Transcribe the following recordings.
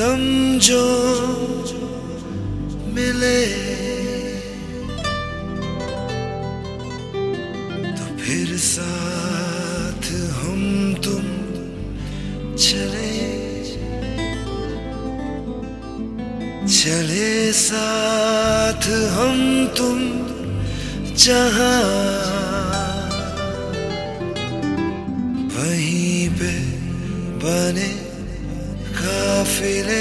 कदम जो मिले। तो फिर साथ हम तुम चले। चले साथ हम तुम जहाँ। वहीं पे बने काफिले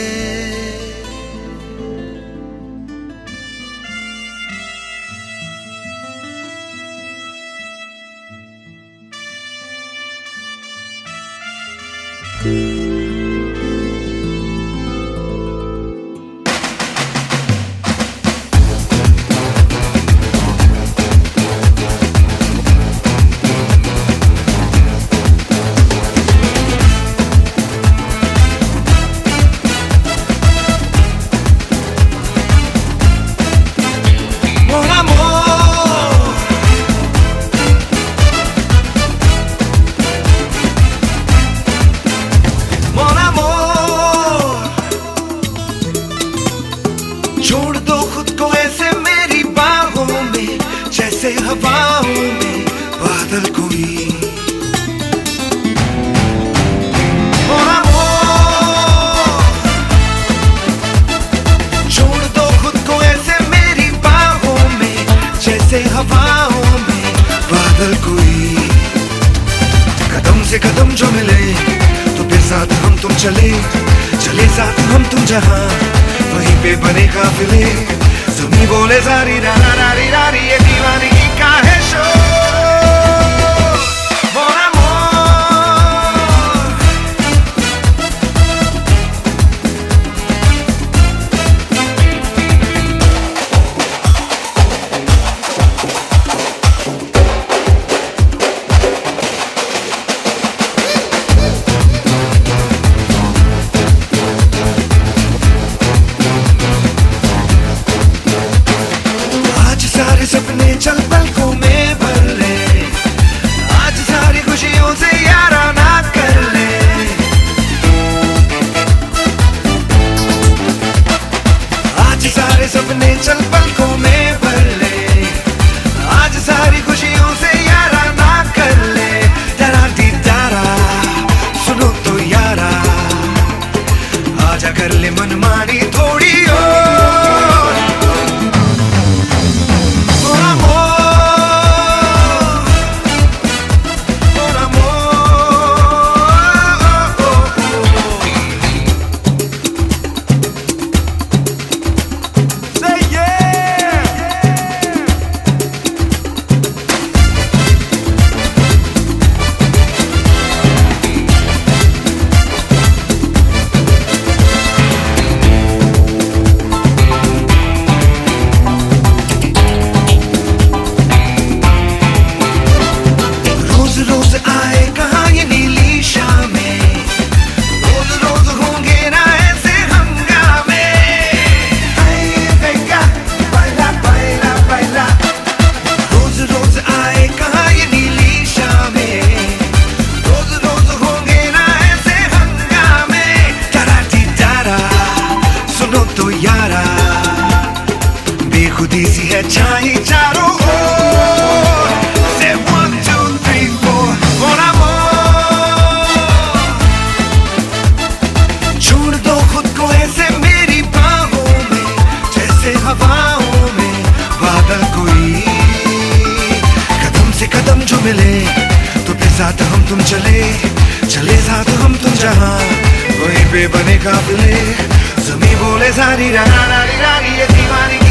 जैसे हवाओं में बादल कोई। कदम से कदम जो मिले तो फिर साथ हम तुम चले। चले साथ हम तुम जहाँ, वहीं पे बने काफिले। सुनी बोले सारी रारी रारी ये दीवानगी का है शोर आज सारे सपने चल सुनो तो यारा बेखुदी सी है छाई चारों खुद को ऐसे में, जैसे हवाओं में कोई। कदम से कदम जो मिले तो साथ हम तुम चले। चले साथ हम तुम जहाँ वहीं पे बने काफिले La di da la di da di da